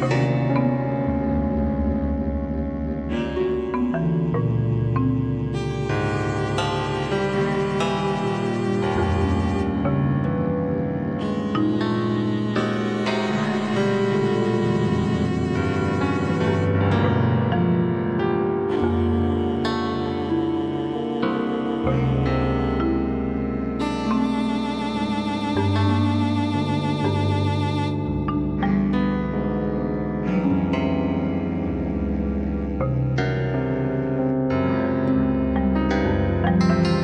Bye. You